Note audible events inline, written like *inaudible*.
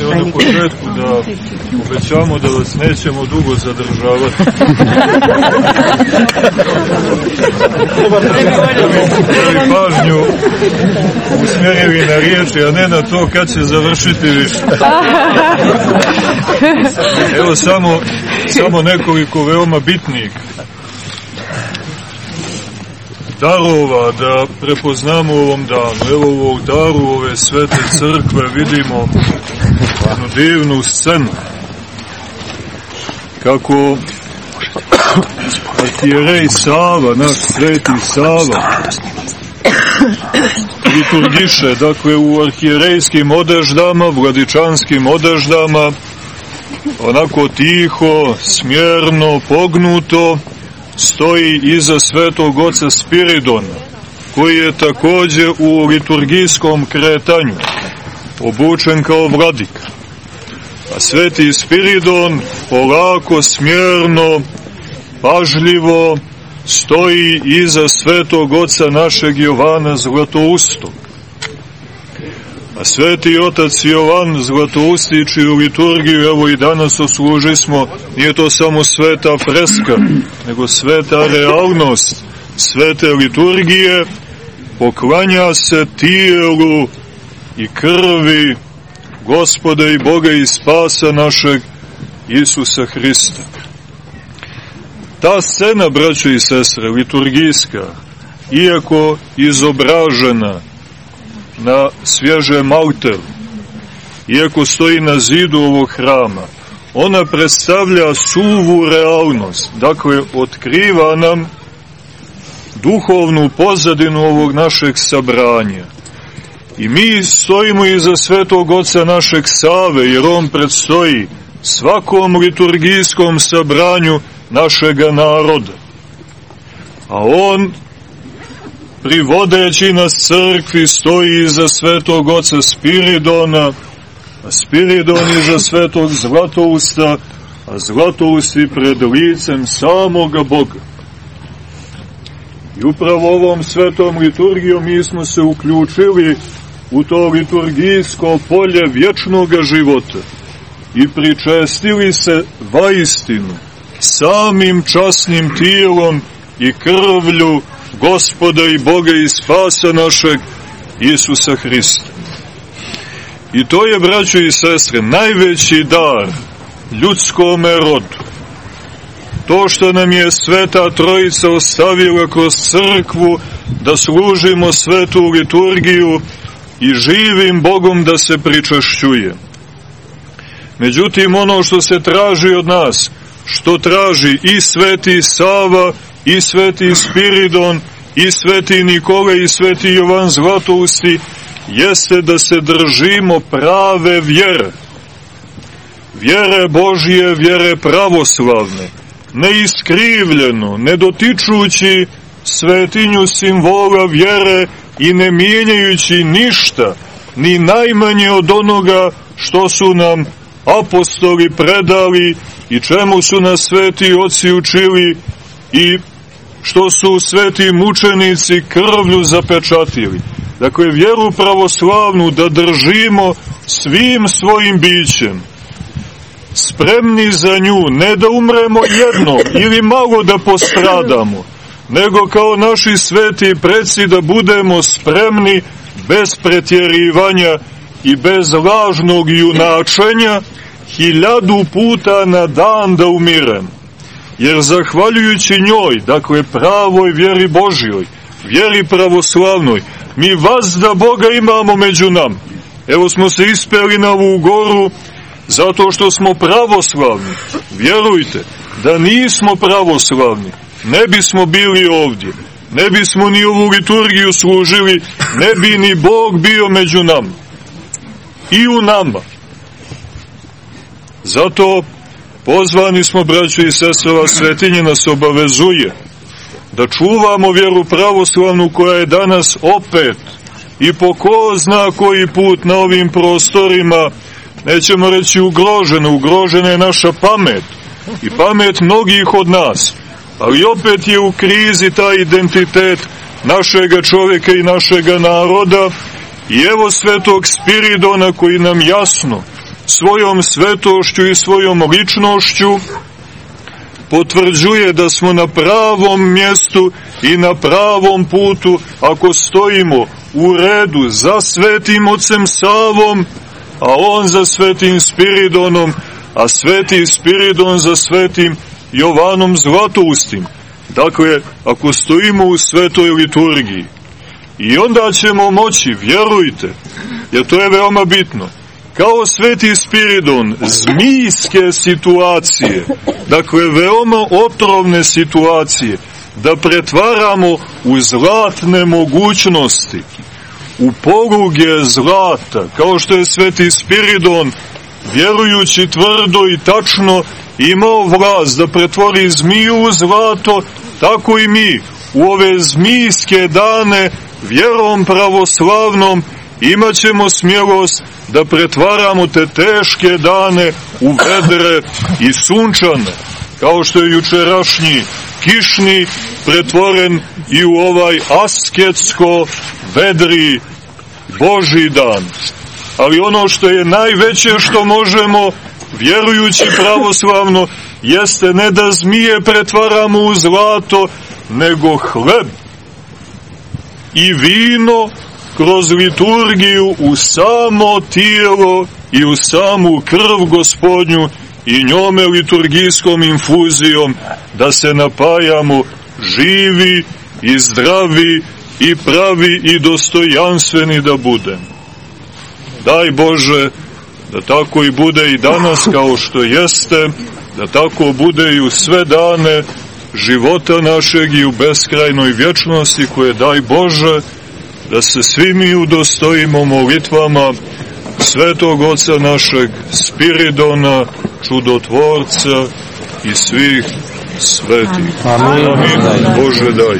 Evo na početku da obećamo da vas nećemo dugo zadržavati. Pažnju usmjerili na riječi, a ne na to kad će završiti više. *laughs* Evo samo, samo nekoliko veoma bitnih darova da prepoznamo u ovom danu. Evo u daru ove svete crkve vidimo jednu divnu scenu kako arhijerej Sava, naš sveti Sava, liturgiše, dakle u arhijerejskim odeždama, vladičanskim odeždama, onako tiho, smjerno, pognuto, stoji iza svetog oca Spiridona, koji je takođe u liturgijskom kretanju obučen kao vladika. A sveti Spiridon polako, smjerno, pažljivo stoji iza svetog oca našeg Jovana Zlatoustog. A sveti otac Jovan Zlatoustići u liturgiju, evo i danas osluži smo, nije to samo sveta freska, nego sveta realnost svete liturgije, poklanja se tijelu i krvi gospoda i Boga i spasa našeg Isusa Hrista. Ta scena, braćo i sestre, liturgijska, iako izobražena na svježe maltelu, iako stoji na zidu ovog hrama, ona predstavlja suvu realnost, dakle, otkriva nam duhovnu pozadinu ovog našeg sabranja. I mi stojimo iza svetog oca našeg Save, jer on predstoji svakom liturgijskom sabranju našega naroda. A on, privodeći nas crkvi, stoji iza svetog oca Spiridona, a Spiridon iza svetog Zlatousta, a Zlatousti pred licem samoga Boga. I upravo ovom svetom liturgijom mi smo se uključili u to liturgijsko polje vječnog života i pričestili se vaistinu samim časnim tijelom i krvlju gospoda i Boga i spasa našeg Isusa Hrista. I to je, braćo i sestre, najveći dar ljudskome rodu. To što nam je Sveta Trojica ostavila kroz crkvu da služimo svetu liturgiju i živim Bogom da se pričašćuje. Međutim, ono što se traži od nas, što traži i sveti Sava, i sveti Spiridon, i sveti Nikola, i sveti Jovan Zlatousti, jeste da se držimo prave vjere. Vjere Božije, vjere pravoslavne, neiskrivljeno, ne dotičući svetinju simbola vjere i ne mijenjajući ništa, ni najmanje od onoga što su nam apostoli predali i čemu su nas sveti oci učili i što su sveti mučenici krvlju zapečatili. Dakle, vjeru pravoslavnu da držimo svim svojim bićem, spremni za nju, ne da umremo jedno ili malo da postradamo, nego kao naši sveti preci da budemo spremni bez pretjerivanja i bez lažnog junačenja hiljadu puta na dan da umirem. Jer zahvaljujući njoj, dakle pravoj vjeri Božjoj, vjeri pravoslavnoj, mi vas da Boga imamo među nam. Evo smo se ispeli na ovu goru zato što smo pravoslavni. Vjerujte, da nismo pravoslavni, ne bismo bili ovdje, ne bismo ni ovu liturgiju služili, ne bi ni Bog bio među nama i u nama. Zato pozvani smo, braćo i sestrova, svetinje nas obavezuje da čuvamo vjeru pravoslavnu koja je danas opet i po ko zna koji put na ovim prostorima, nećemo reći ugrožena, ugrožena je naša pamet i pamet mnogih od nas, ali opet je u krizi taj identitet našega čovjeka i našega naroda i evo svetog Spiridona koji nam jasno svojom svetošću i svojom ličnošću potvrđuje da smo na pravom mjestu i na pravom putu ako stojimo u redu za svetim ocem Savom, a on za svetim Spiridonom, a sveti Spiridon za svetim Jovanom Zlatoustim. Dakle, ako stojimo u svetoj liturgiji, i onda ćemo moći, vjerujte, jer to je veoma bitno, kao sveti Spiridon, zmijske situacije, dakle veoma otrovne situacije, da pretvaramo u zlatne mogućnosti, u poluge zlata, kao što je sveti Spiridon, vjerujući tvrdo i tačno, imao vlast da pretvori zmiju u zlato, tako i mi u ove zmijske dane vjerom pravoslavnom imat ćemo smjelost da pretvaramo te teške dane u vedre i sunčane, kao što je jučerašnji kišni pretvoren i u ovaj asketsko vedri Boži dan. Ali ono što je najveće što možemo, vjerujući pravoslavno, jeste ne da zmije pretvaramo u zlato, nego hleb i vino kroz liturgiju u samo tijelo i u samu krv gospodnju i njome liturgijskom infuzijom da se napajamo živi i zdravi i pravi i dostojanstveni da budemo. Daj Bože da tako i bude i danas kao što jeste, da tako bude i u sve dane života našeg i u beskrajnoj vječnosti koje daj Bože da se svi mi udostojimo molitvama svetog oca našeg Spiridona, čudotvorca i svih svetih. Amin. Amin. Bože daj.